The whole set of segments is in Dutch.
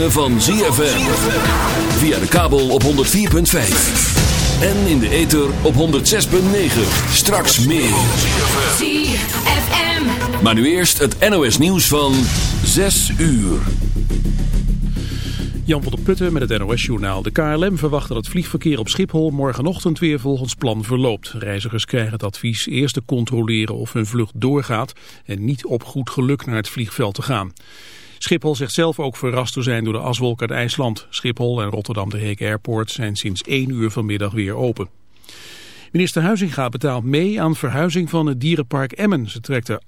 Ritme van ZFM. Via de kabel op 104.5. En in de ether op 106.9. Straks meer. ZFM. Maar nu eerst het NOS nieuws van 6 uur. Jan van der Putten met het NOS-journaal. De KLM verwacht dat het vliegverkeer op Schiphol morgenochtend weer volgens plan verloopt. Reizigers krijgen het advies eerst te controleren of hun vlucht doorgaat en niet op goed geluk naar het vliegveld te gaan. Schiphol zegt zelf ook verrast te zijn door de aswolk uit IJsland. Schiphol en Rotterdam de Heek Airport zijn sinds 1 uur vanmiddag weer open. Minister Huizinga betaalt mee aan verhuizing van het dierenpark Emmen. Ze trekt er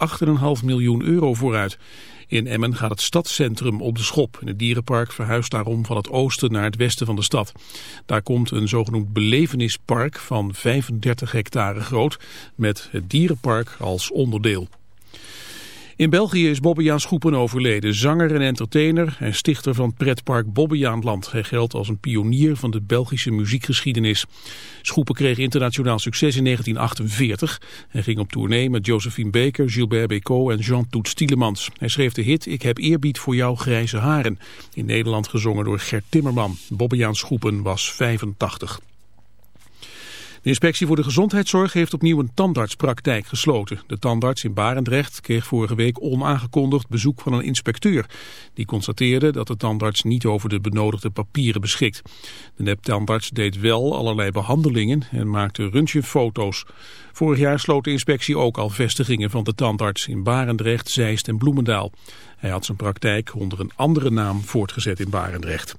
8,5 miljoen euro voor uit. In Emmen gaat het stadscentrum op de schop. het dierenpark verhuist daarom van het oosten naar het westen van de stad. Daar komt een zogenoemd belevenispark van 35 hectare groot met het dierenpark als onderdeel. In België is Bobbejaan Schoepen overleden, zanger en entertainer en stichter van pretpark Bobbejaanland. Hij geldt als een pionier van de Belgische muziekgeschiedenis. Schoepen kreeg internationaal succes in 1948 en ging op tournee met Josephine Baker, Gilbert Bécaud en Jean Toet Tielemans. Hij schreef de hit Ik heb eerbied voor jouw grijze haren, in Nederland gezongen door Gert Timmerman. Bobbejaan Schoepen was 85. De inspectie voor de gezondheidszorg heeft opnieuw een tandartspraktijk gesloten. De tandarts in Barendrecht kreeg vorige week onaangekondigd bezoek van een inspecteur. Die constateerde dat de tandarts niet over de benodigde papieren beschikt. De neptandarts deed wel allerlei behandelingen en maakte röntgenfoto's. Vorig jaar sloot de inspectie ook al vestigingen van de tandarts in Barendrecht, Zeist en Bloemendaal. Hij had zijn praktijk onder een andere naam voortgezet in Barendrecht.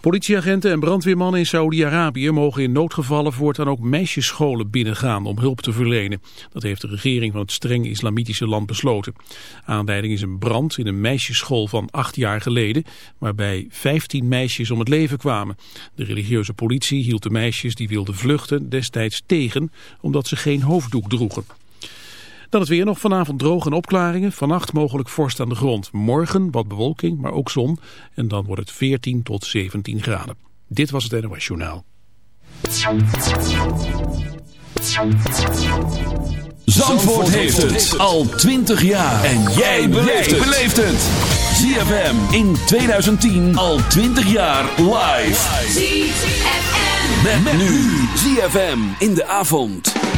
Politieagenten en brandweermannen in Saoedi-Arabië mogen in noodgevallen voortaan ook meisjesscholen binnengaan om hulp te verlenen. Dat heeft de regering van het streng islamitische land besloten. Aanleiding is een brand in een meisjesschool van acht jaar geleden, waarbij 15 meisjes om het leven kwamen. De religieuze politie hield de meisjes die wilden vluchten destijds tegen, omdat ze geen hoofddoek droegen. Dan het weer nog vanavond droog en opklaringen. Vannacht mogelijk vorst aan de grond. Morgen wat bewolking, maar ook zon. En dan wordt het 14 tot 17 graden. Dit was het NOS Journaal. Zandvoort heeft het al 20 jaar. En jij beleeft het. ZFM in 2010 al 20 jaar live. ZFM. Met, nu. ZFM in de avond.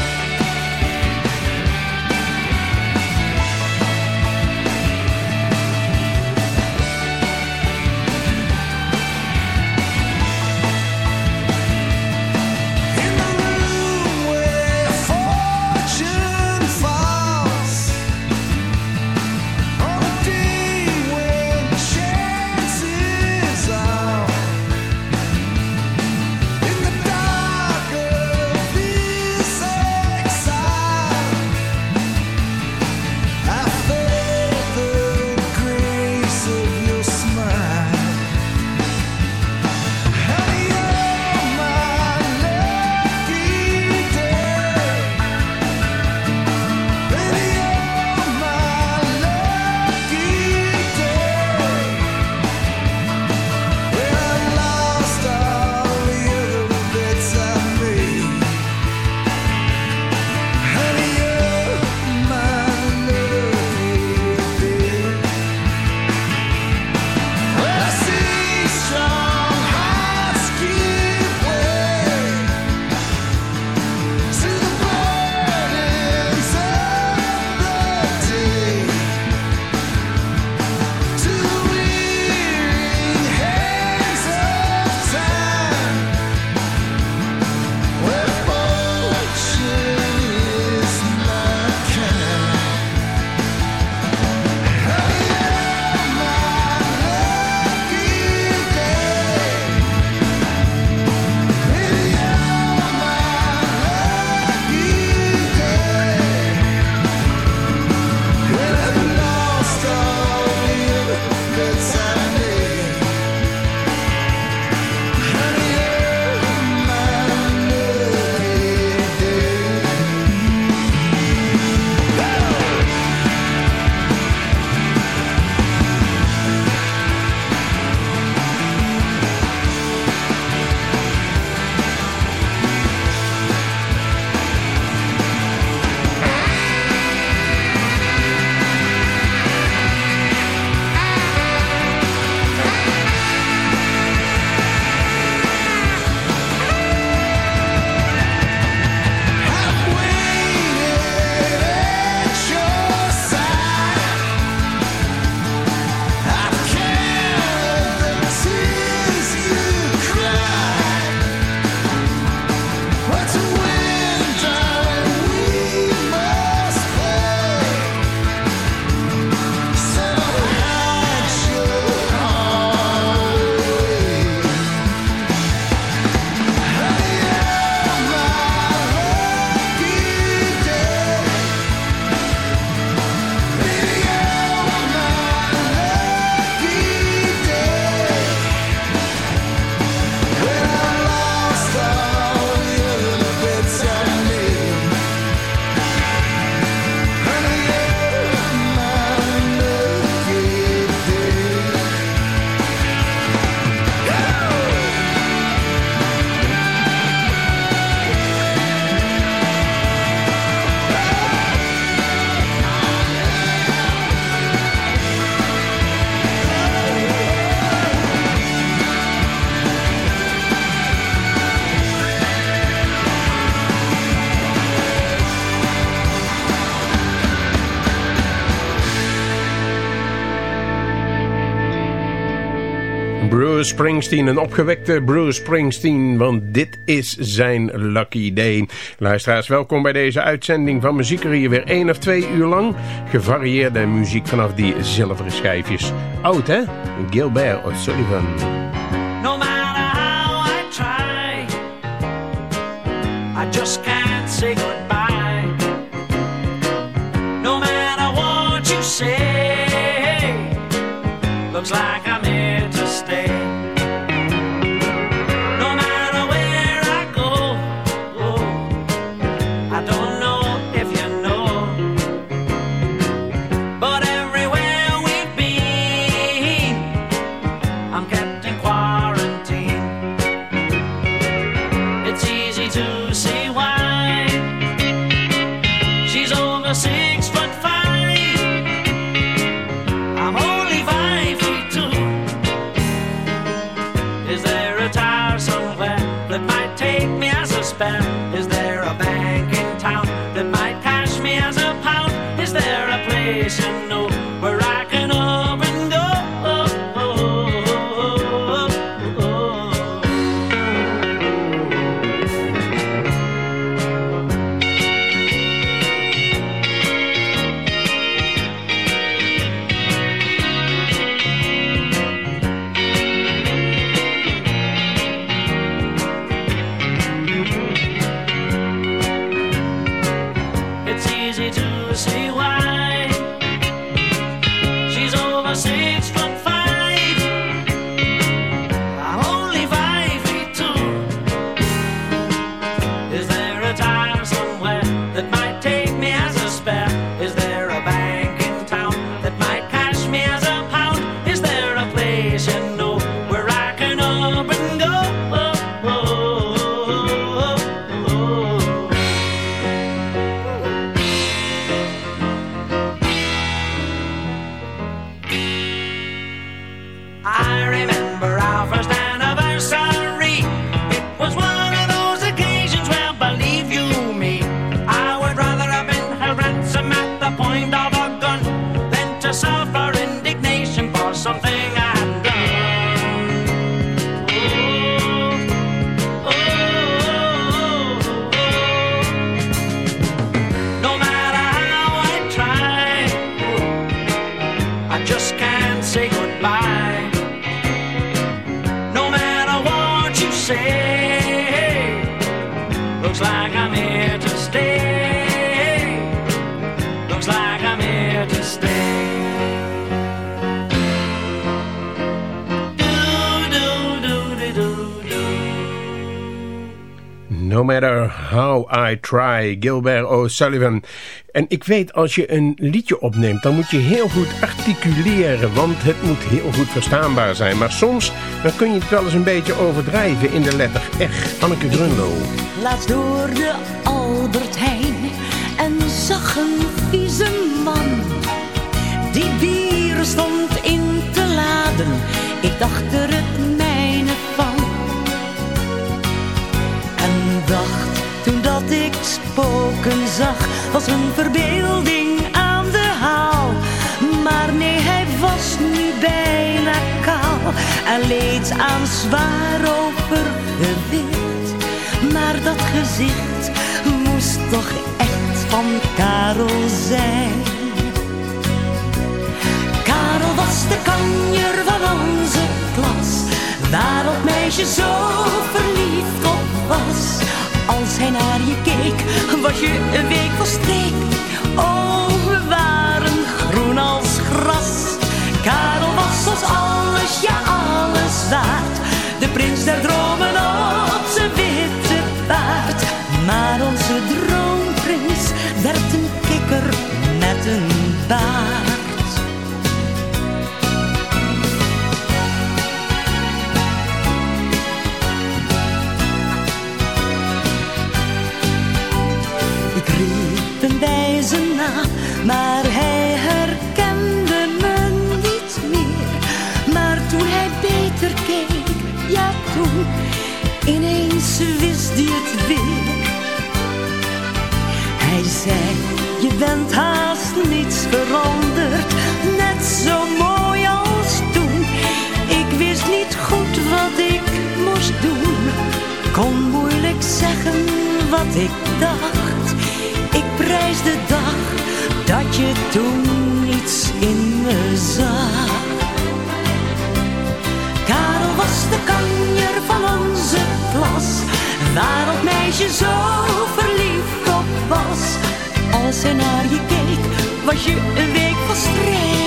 Springsteen, een opgewekte Bruce Springsteen, want dit is zijn lucky day. Luisteraars, welkom bij deze uitzending van Muziekerie. Weer één of twee uur lang gevarieerde muziek vanaf die zilveren schijfjes. Oud, hè? Gilbert O'Sullivan. No matter how I try, I just can't say goodbye. No matter what you say, looks like try, Gilbert O'Sullivan. En ik weet, als je een liedje opneemt, dan moet je heel goed articuleren, want het moet heel goed verstaanbaar zijn. Maar soms dan kun je het wel eens een beetje overdrijven in de letter R. Anneke Grunlo. Laatst door de Albert Heijn en zag een vieze man die bier stond in te laden. Ik dacht er het mijne ik spoken zag was een verbeelding aan de haal. Maar nee, hij was nu bijna kaal en leed aan zwaar overgewicht. Maar dat gezicht moest toch echt van Karel zijn. Karel was de kanjer van onze klas, waar dat meisje zo verliefd op was. Als hij naar je keek, was je een week verstrikt. Oh, we waren groen als gras. Karel was ons alles, ja alles waard. De prins der dromen op zijn witte paard. Maar onze droomprins werd een kikker met een baard. Maar hij herkende me niet meer. Maar toen hij beter keek, ja toen, ineens wist hij het weer. Hij zei, je bent haast niets veranderd, net zo mooi als toen. Ik wist niet goed wat ik moest doen, kon moeilijk zeggen wat ik dacht toen iets in me zag. Karel was de kanjer van onze klas, waar het meisje zo verliefd op was. Als hij naar je keek, was je een week van streek.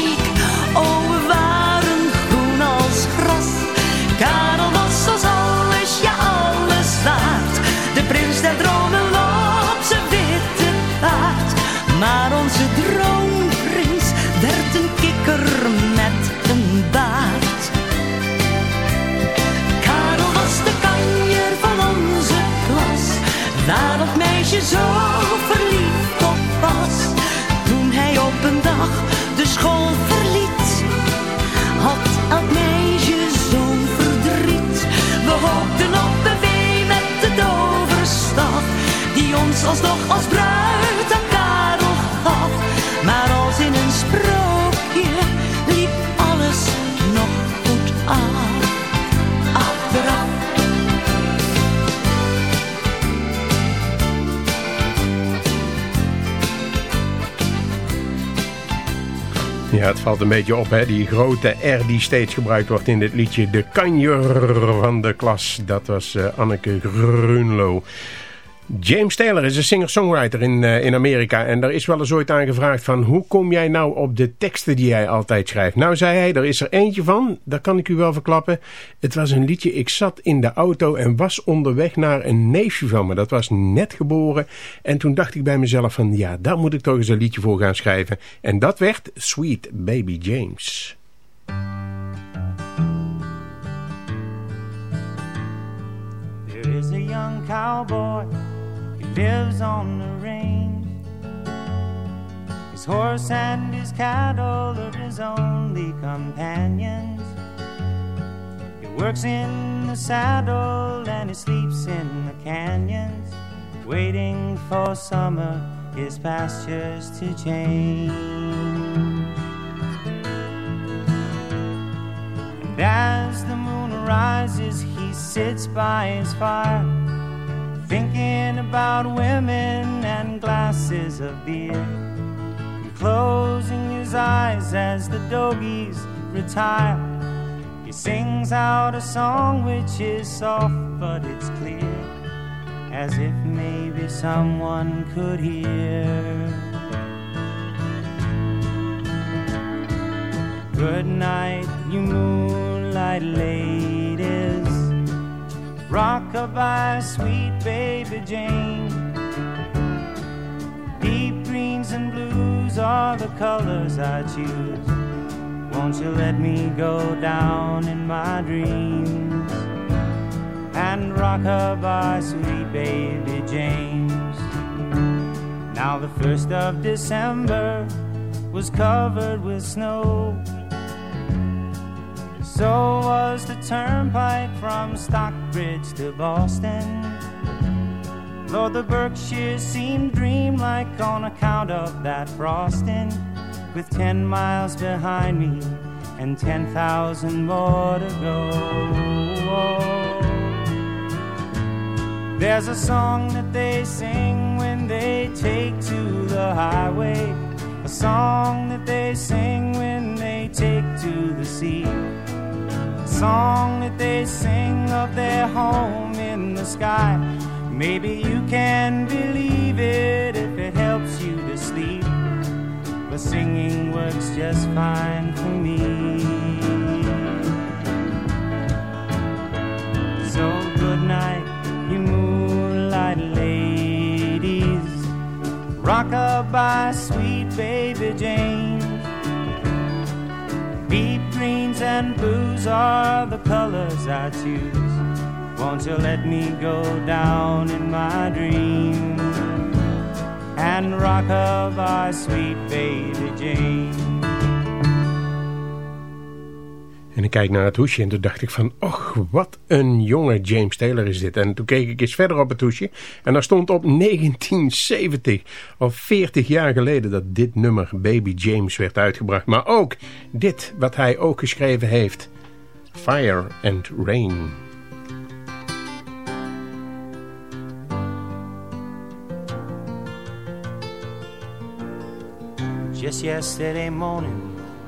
Het valt een beetje op, hè? die grote R die steeds gebruikt wordt in dit liedje. De kanjer van de klas, dat was eh, Anneke Grunlo. James Taylor is een singer-songwriter in, eh, in Amerika. En daar is wel eens ooit aan gevraagd van... hoe kom jij nou op de teksten die jij altijd schrijft? Nou, zei hij, er is er eentje van. Dat kan ik u wel verklappen. Het was een liedje, ik zat in de auto en was onderweg naar een neefje van me. Dat was net geboren. En toen dacht ik bij mezelf van... ja, daar moet ik toch eens een liedje voor gaan schrijven. En dat werd Sweet Baby James. There is a young cowboy, lives on the range. His horse and his cattle are his only companions. He works in the saddle and he sleeps in the canyons, waiting for summer, his pastures to change. And as the moon rises, he sits by his fire, thinking about women and glasses of beer. And closing his eyes as the doggies retire, he sings out a song which is soft but it's clear, as if maybe someone could hear. Good night, you moonlight ladies. Rockabye, sweet baby Jane. Deep greens and blues are the colors I choose. Won't you let me go down in my dreams and rockabye, sweet baby James? Now the first of December was covered with snow. So was the turnpike from Stockbridge to Boston. Lord, the Berkshires seemed dreamlike on account of that frosting. With ten miles behind me and ten thousand more to go. There's a song that they sing when they take to the highway. A song that they sing when they take to the sea. Song that they sing of their home in the sky. Maybe you can believe it if it helps you to sleep. But singing works just fine for me. So good night, you moonlight ladies. Rock Rockabye, sweet baby Jane. And blues are the colors I choose. Won't you let me go down in my dreams and rockabye, sweet baby Jane? En ik kijk naar het hoesje en toen dacht ik van... Och, wat een jonge James Taylor is dit. En toen keek ik eens verder op het hoesje. En daar stond op 1970, al 40 jaar geleden... dat dit nummer Baby James werd uitgebracht. Maar ook dit, wat hij ook geschreven heeft. Fire and Rain. Just yesterday morning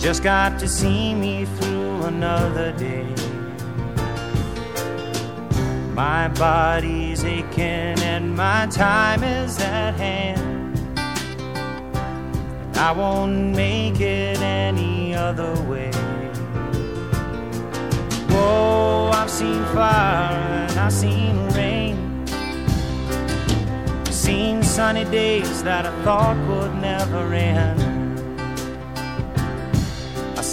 Just got to see me through another day. My body's aching and my time is at hand. I won't make it any other way. Whoa, I've seen fire and I've seen rain. Seen sunny days that I thought would never end.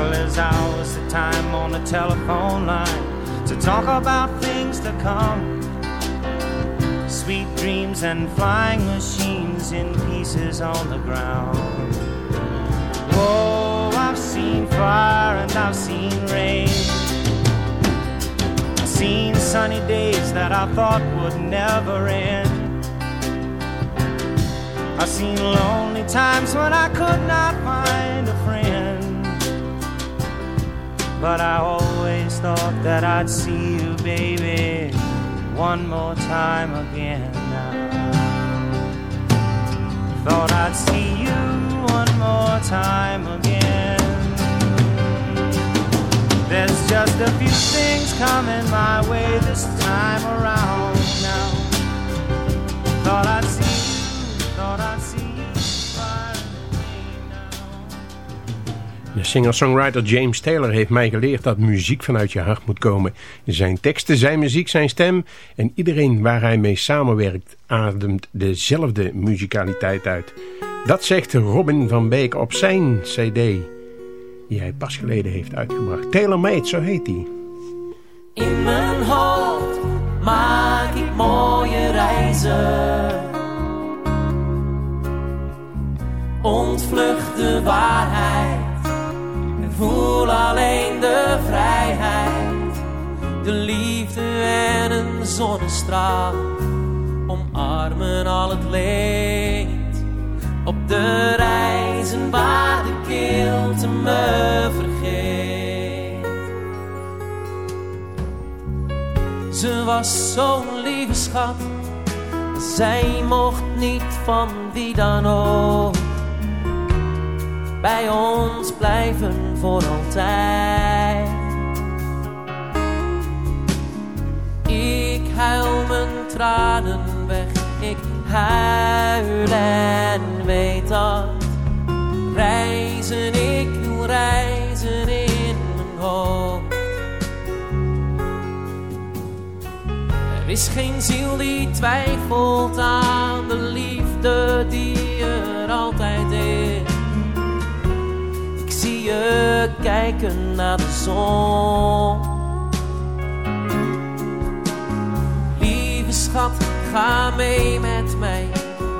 Well, there's hours of time on the telephone line to talk about things to come. Sweet dreams and flying machines in pieces on the ground. Whoa, I've seen fire and I've seen rain. I've seen sunny days that I thought would never end. I've seen lonely times when I could not find But I always thought that I'd see you, baby, one more time again. Thought I'd see you one more time again. There's just a few things coming my way this time around now. Thought I'd see De singer-songwriter James Taylor heeft mij geleerd dat muziek vanuit je hart moet komen. Zijn teksten, zijn muziek, zijn stem en iedereen waar hij mee samenwerkt ademt dezelfde muzikaliteit uit. Dat zegt Robin van Beek op zijn cd die hij pas geleden heeft uitgebracht. Taylor Made, zo heet hij. In mijn hoofd maak ik mooie reizen. Ontvlucht de waarheid voel alleen de vrijheid. De liefde en een zonnestraal omarmen al het leed. Op de reizen waar de kilte me vergeet. Ze was zo'n lieve schat. Zij mocht niet van wie dan ook. Bij ons blijven voor altijd. Ik huil mijn tranen weg. Ik huil en weet dat. Reizen, ik wil reizen in mijn hoofd. Er is geen ziel die twijfelt aan de liefde die er altijd is. Je kijken naar de zon. Lieve schat, ga mee met mij.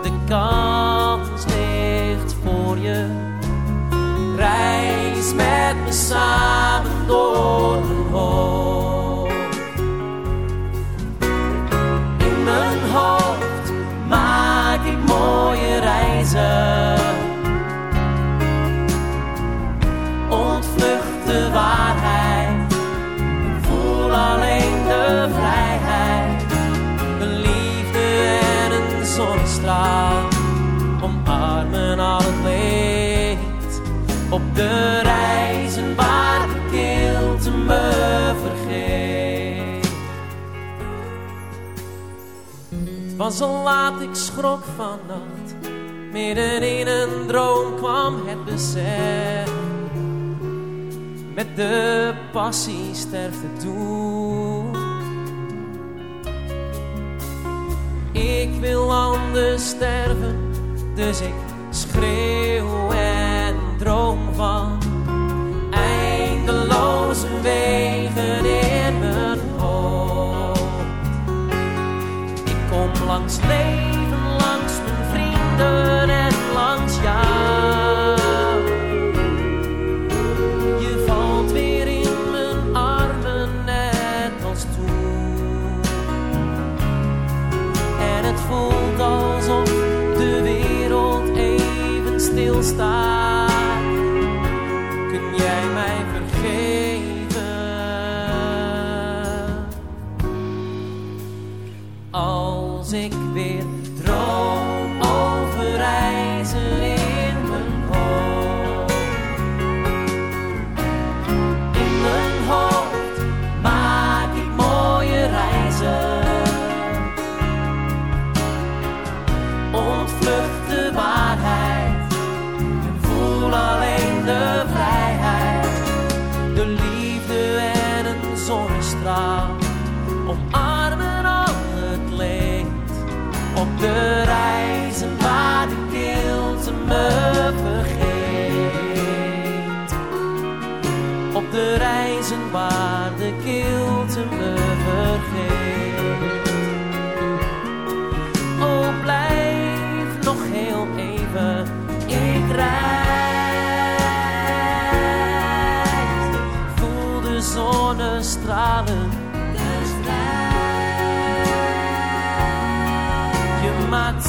De kans ligt voor je. Reis met me samen door mijn hoofd. In mijn hoofd maak ik mooie reizen. Omarmen al het leed op de reizen waar de kilte me vergeet. Het was al laat, ik schrok vannacht, midden in een droom kwam het besef. Met de passie sterfte toe. Ik wil anders sterven, dus ik schreeuw en droom van eindeloze wegen in mijn hoofd. Ik kom langs leven, langs mijn vrienden en langs jou. Even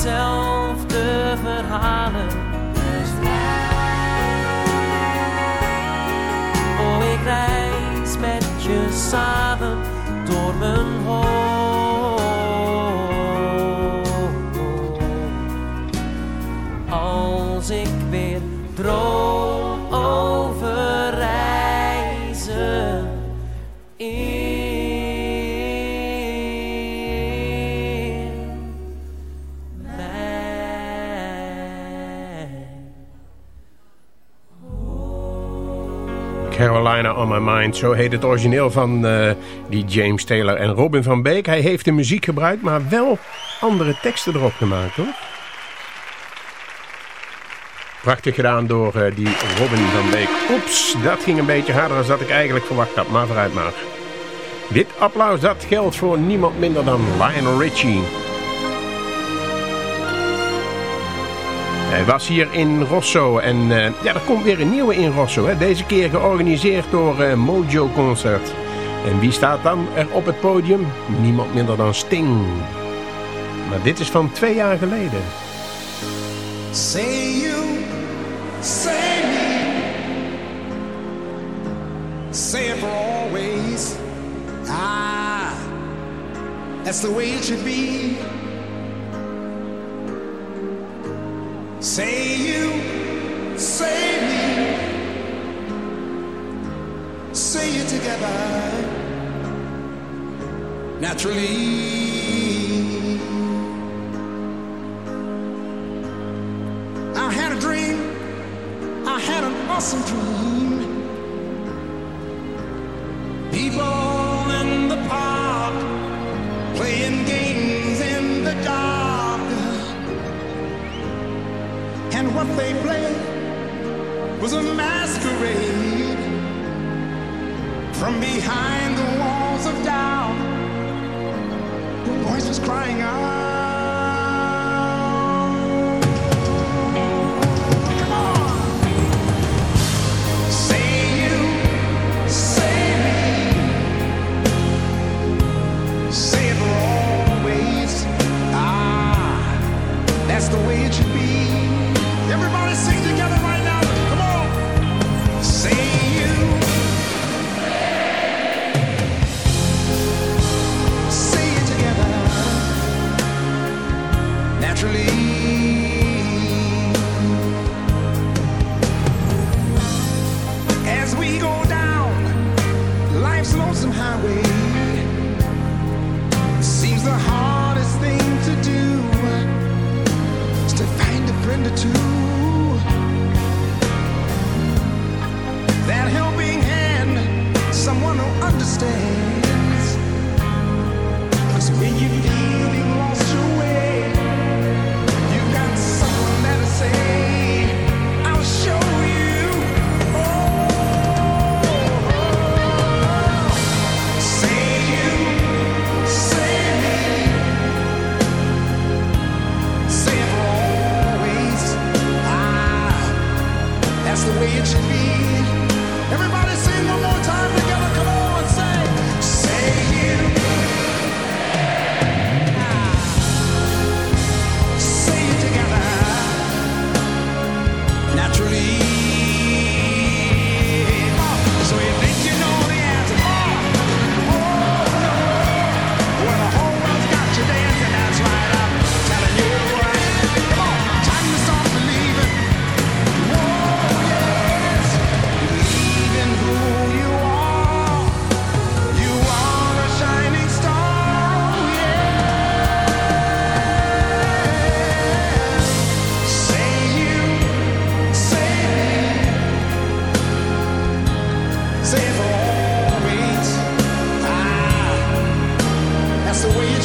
zelf de verhalen. Oh, ik reis met je samen on My Mind, zo heet het origineel van eh, die James Taylor en Robin van Beek. Hij heeft de muziek gebruikt, maar wel andere teksten erop gemaakt hoor. Prachtig gedaan door eh, die Robin van Beek. Oeps, dat ging een beetje harder dan dat ik eigenlijk verwacht had, maar vooruit maar. Dit applaus, dat geldt voor niemand minder dan Lionel Richie. Hij was hier in Rosso en eh, ja, er komt weer een nieuwe in Rosso. Hè. Deze keer georganiseerd door eh, Mojo Concert. En wie staat dan er op het podium? Niemand minder dan Sting. Maar dit is van twee jaar geleden. Say you, say me, say it for always. Ah, that's the way it should be. Say you, say me, say it together. Naturally. I had a dream. I had an awesome dream. People what they played was a masquerade. From behind the walls of doubt, the voice was crying out.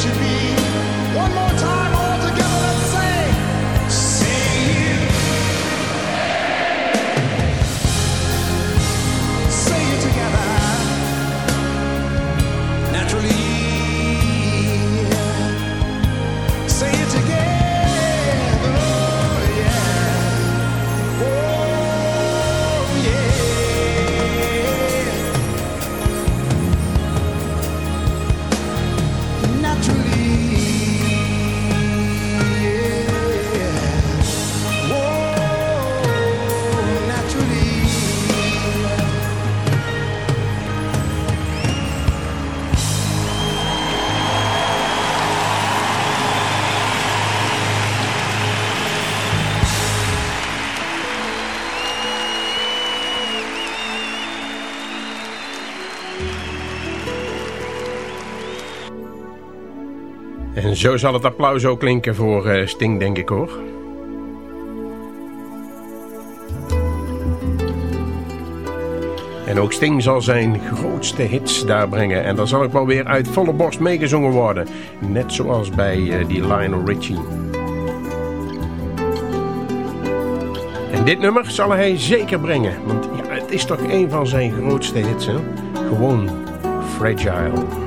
to be. One more time. Zo zal het applaus ook klinken voor uh, Sting, denk ik hoor. En ook Sting zal zijn grootste hits daar brengen. En dan zal ik wel weer uit volle borst meegezongen worden. Net zoals bij uh, die Lionel Richie. En dit nummer zal hij zeker brengen. Want ja, het is toch een van zijn grootste hits. Hè? Gewoon Fragile.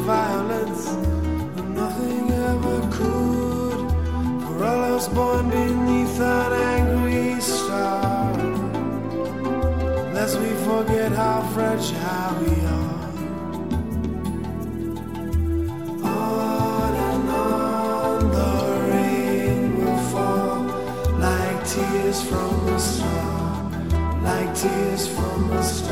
tears from the storm.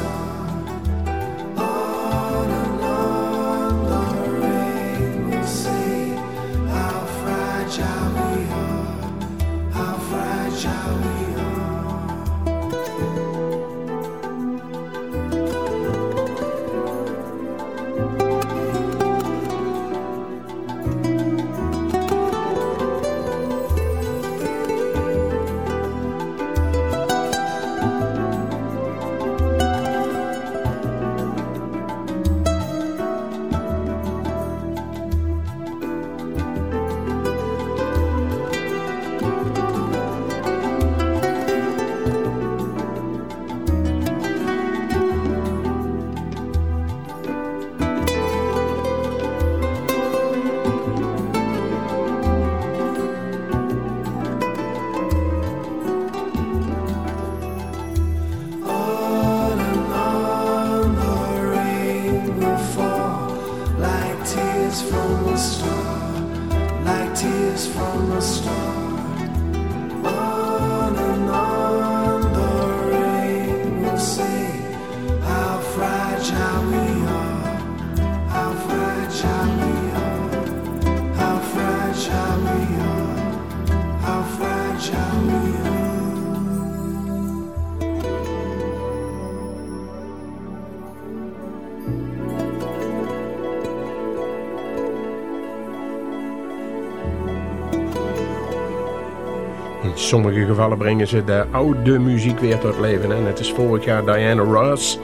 Sommige gevallen brengen ze de oude muziek weer tot leven. Hè? Als vorig jaar Diana Ross.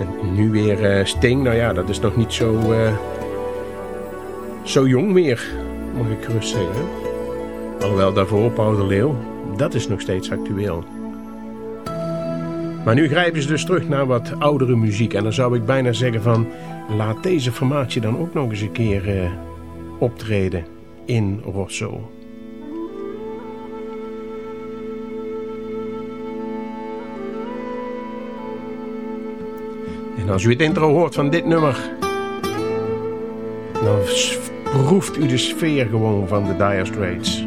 En nu weer eh, Sting. Nou ja, dat is nog niet zo, eh, zo jong meer, mag ik gerust zeggen. Alhoewel daarvoor Paul de Leeuw, dat is nog steeds actueel. Maar nu grijpen ze dus terug naar wat oudere muziek. En dan zou ik bijna zeggen van... laat deze formatie dan ook nog eens een keer eh, optreden in Rosso. En als u het intro hoort van dit nummer... dan proeft u de sfeer gewoon van de Dire Straits.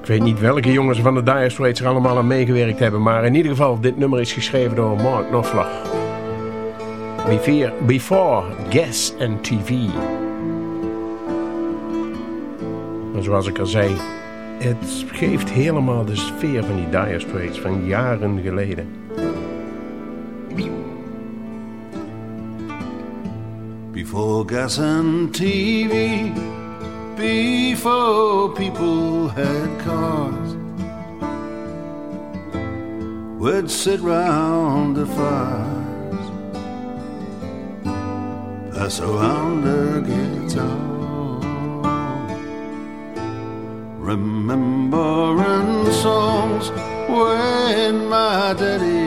Ik weet niet welke jongens van de Dire Straits er allemaal aan meegewerkt hebben... maar in ieder geval, dit nummer is geschreven door Mark Knopfler. Before, before Gas and TV. Zoals ik al zei, het geeft helemaal de sfeer van die Dire Straits van jaren geleden. Before gas and TV, before people had cars, we'd sit round the fires, pass around the remembering songs when my daddy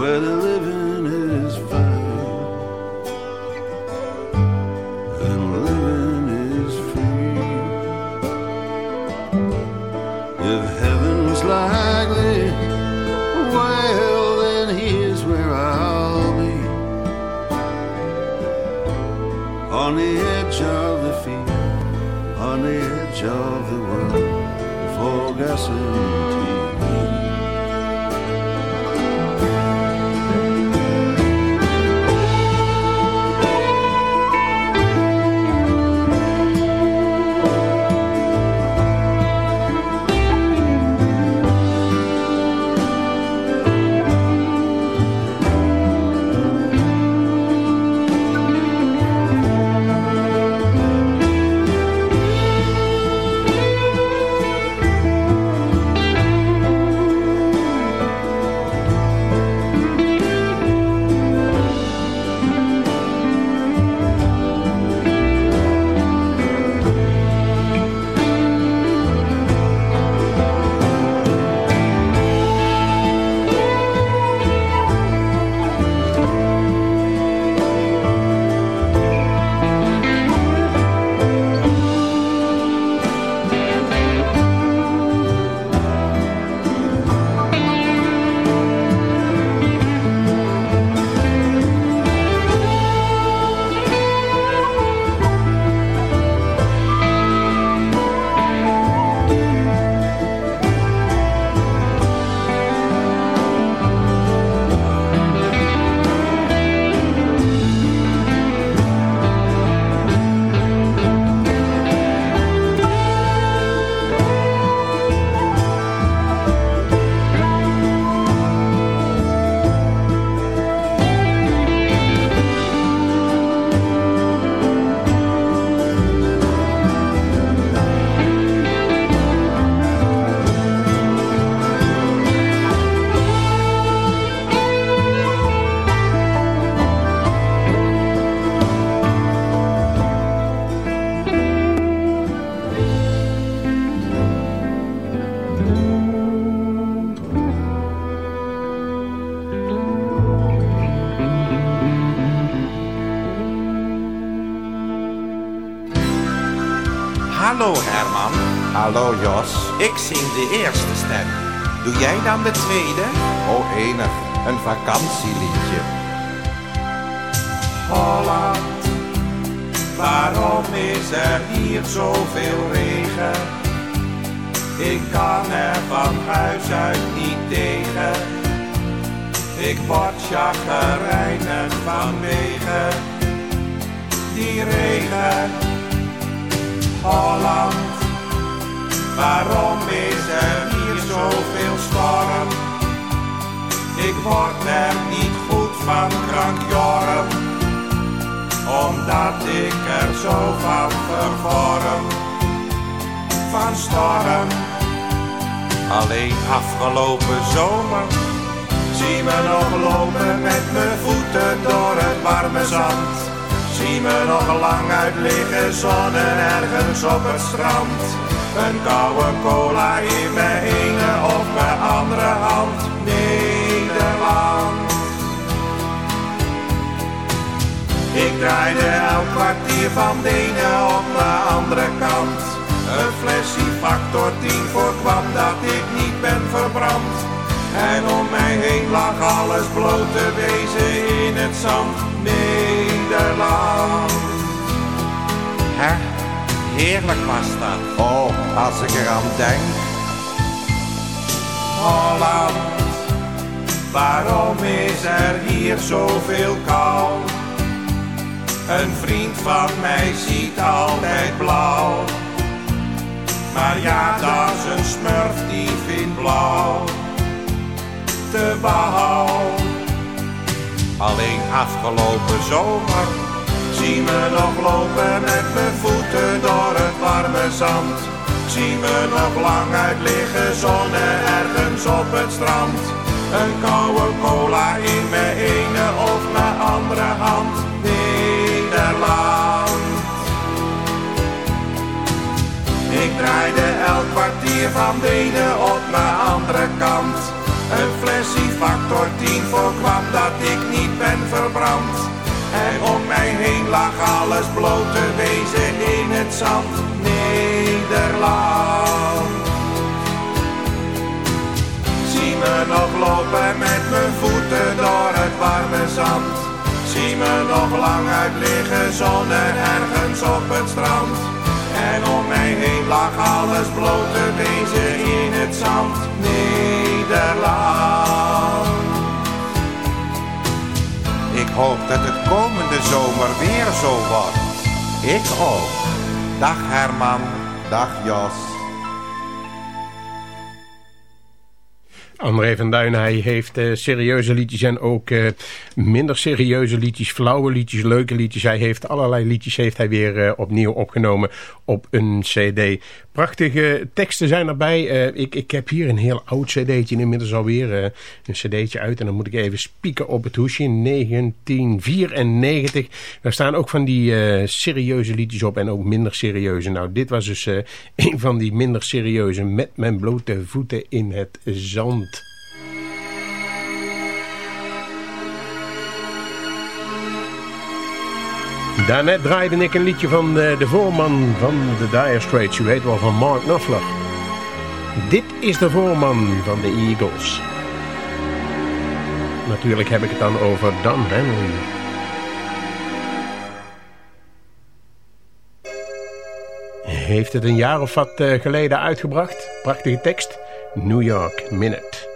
Where the living is fine and living is free. If heaven's like this, well, then here's where I'll be on the edge of the field, on the edge of the world, for gasoline. Ik zing de eerste stem. Doe jij dan de tweede? Oh enig, een vakantieliedje. Holland, waarom is er hier zoveel regen? Ik kan er van huis uit niet tegen. Ik word chagrijnig vanwege die regen. Holland, waarom is er hier zoveel storm? Ik word er niet goed van krankjorm, omdat ik er zo van vervorm. Van storm, alleen afgelopen zomer Zie me nog lopen met mijn voeten door het warme zand. Zie me nog lang uit liggen zonnen ergens op het strand. Een koude cola in mijn ene of mijn andere hand. Nederland. Ik draaide elk kwartier van de ene op de andere kant. Een flesje factor 10 voorkwam dat ik niet ben verbrand. En om mij heen lag alles bloot te wezen in het zand. Nederland. Heerlijk was dat. Oh, als ik eraan denk. Holland, waarom is er hier zoveel kou? Een vriend van mij ziet altijd blauw. Maar ja, dat is een smurf die vindt blauw te behouden. Alleen afgelopen zomer. Zie me nog lopen met mijn voeten door het warme zand. Zie me nog lang uit liggen zonnen ergens op het strand. Een koude cola in mijn ene of mijn andere hand. Nederland. Ik draaide elk kwartier van de ene op mijn andere kant. Een flesje factor 10 voorkwam dat ik niet ben verbrand. En om mij heen lag alles bloot te wezen in het zand. Nederland. Zie me nog lopen met mijn voeten door het warme zand. Zie me nog lang uit liggen zonnen ergens op het strand. En om mij heen lag alles bloot te wezen in het zand. Nederland. Ik hoop dat het komende zomer weer zo wordt. Ik ook. Dag Herman, dag Jos. André van Duin, hij heeft uh, serieuze liedjes en ook uh, minder serieuze liedjes, flauwe liedjes, leuke liedjes. Hij heeft allerlei liedjes heeft hij weer uh, opnieuw opgenomen op een cd. Prachtige teksten zijn erbij. ik, ik heb hier een heel oud cd'tje, inmiddels alweer een cd'tje uit. En dan moet ik even spieken op het hoesje, 1994. Daar staan ook van die serieuze liedjes op en ook minder serieuze. Nou, dit was dus een van die minder serieuze, met mijn blote voeten in het zand. Daarnet draaide ik een liedje van de, de voorman van de Dire Straits. U weet wel, van Mark Knopfler. Dit is de voorman van de Eagles. Natuurlijk heb ik het dan over Don Henley. Heeft het een jaar of wat geleden uitgebracht. Prachtige tekst. New York Minute.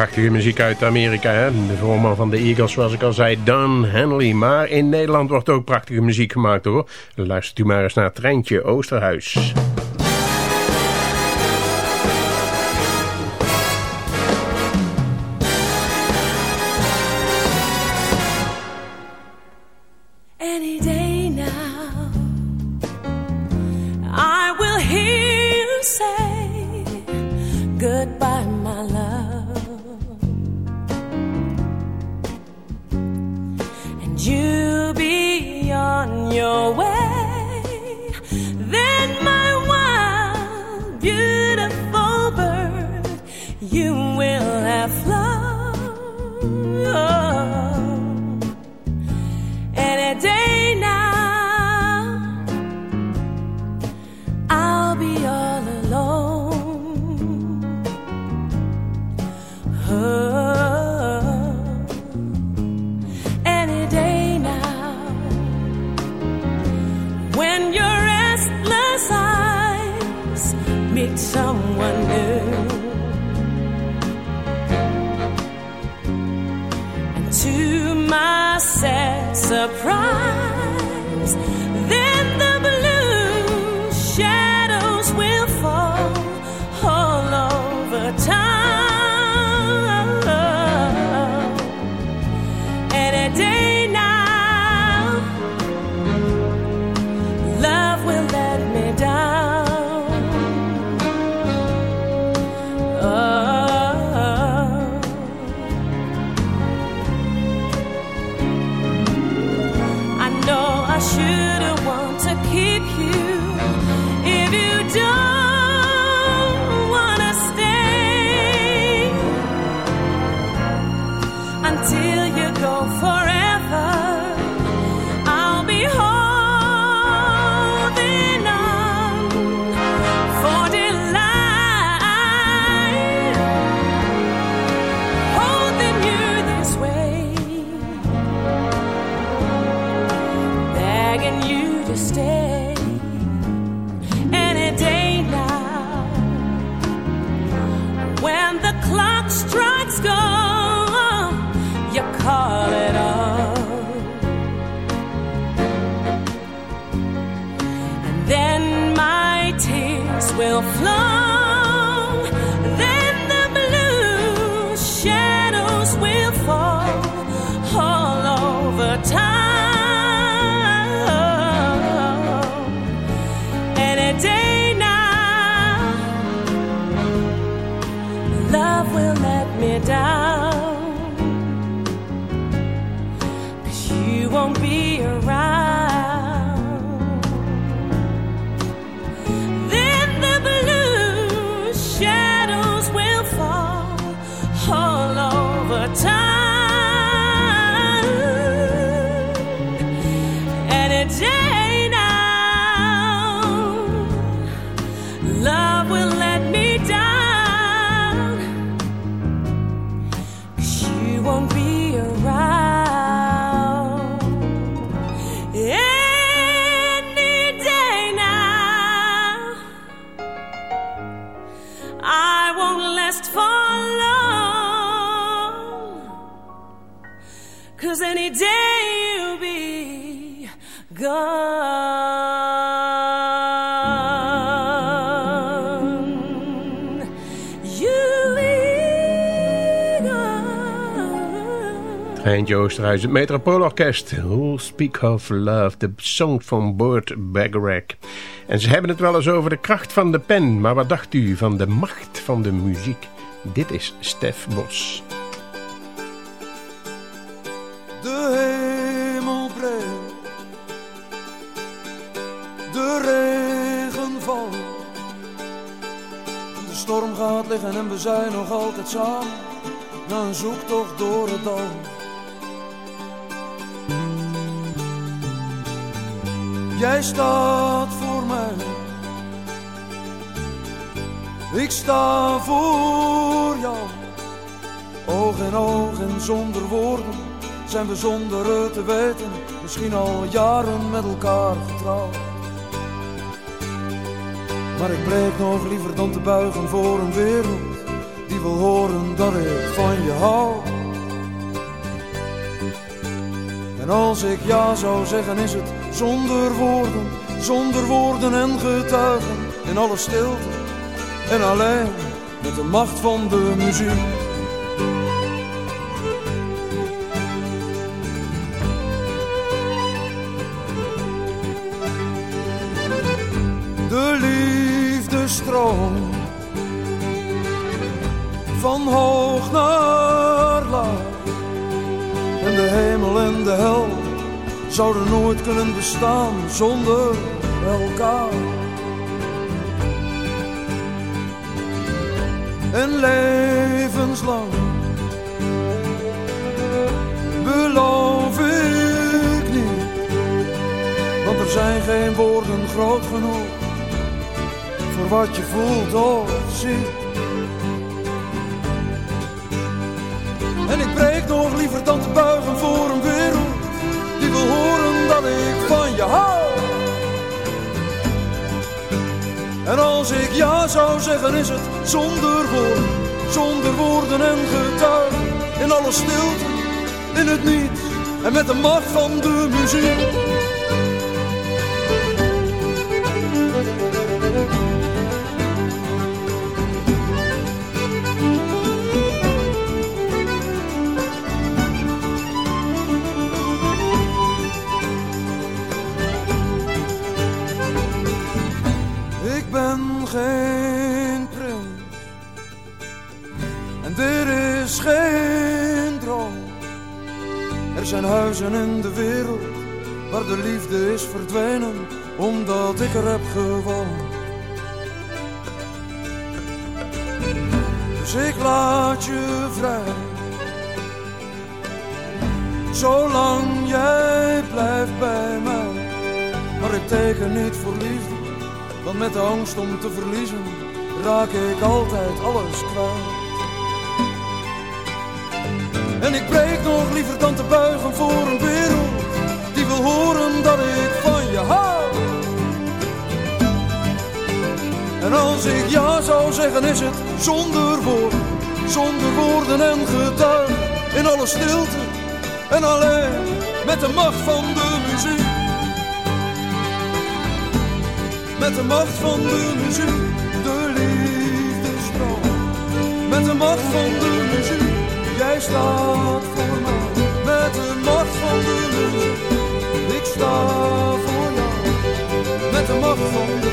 prachtige muziek uit Amerika. Hè? De voorman van de Eagles, zoals ik al zei, Dan Henley. Maar in Nederland wordt ook prachtige muziek gemaakt hoor. Luistert u maar eens naar Treintje Oosterhuis. beautiful bird, you will have flown. Someone new. And to my sad surprise, Treintje Oosterhuis, het Metropoolorkest. Who'll Speak of Love, de song van Burt Bacharach. En ze hebben het wel eens over de kracht van de pen. Maar wat dacht u van de macht van de muziek? Dit is Stef Bos. De hemel breekt, de regen valt. De storm gaat liggen en we zijn nog altijd samen. Na een zoektocht door het dal. Jij staat voor mij. Ik sta voor jou. Oog in oog en zonder woorden zijn we zonder het te weten misschien al jaren met elkaar getrouwd. Maar ik breek nog liever dan te buigen voor een wereld die wil horen dat ik van je hou. En als ik ja zou zeggen is het zonder woorden, zonder woorden en getuigen in alle stilte en alleen met de macht van de muziek. De liefde stroomt van hoog naar laag. En de hemel en de hel zouden nooit kunnen bestaan zonder elkaar. En levenslang beloof ik niet, want er zijn geen woorden groot genoeg voor wat je voelt of ziet. En ik breek nog liever dan te buigen voor een wereld dat ik van je. En als ik ja zou zeggen is het zonder woorden, zonder woorden en getuigen. In alle stilte, in het niets en met de macht van de muziek. Geen prins. En dit is geen droom. Er zijn huizen in de wereld waar de liefde is verdwenen, omdat ik er heb gewoond. Dus ik laat je vrij. Zolang jij blijft bij mij, maar ik teken niet voor liefde want met de angst om te verliezen raak ik altijd alles kwijt. En ik breek nog liever dan te buigen voor een wereld die wil horen dat ik van je hou. En als ik ja zou zeggen is het zonder woorden, zonder woorden en getuigen. In alle stilte en alleen met de macht van de muziek. Met de macht van de muziek, de liefdestroom. Met de macht van de muziek, jij staat voor mij. Met de macht van de muziek, ik sta voor jou. Met de macht van de